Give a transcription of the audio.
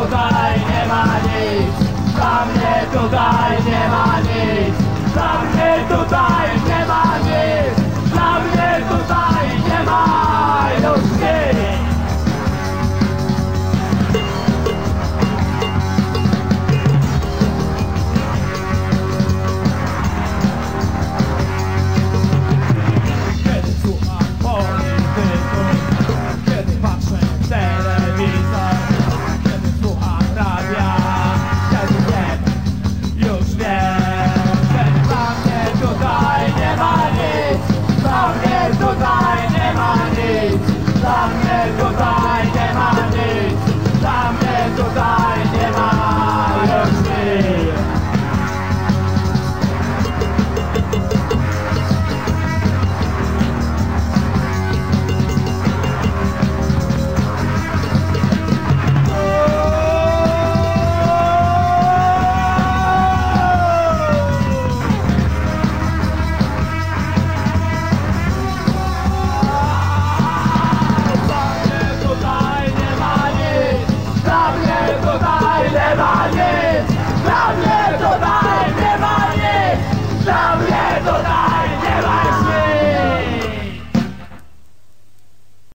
tutaj nie ma nic Dla mnie tutaj nie ma nic Dla mnie tutaj nie ma nic. żadnego tam.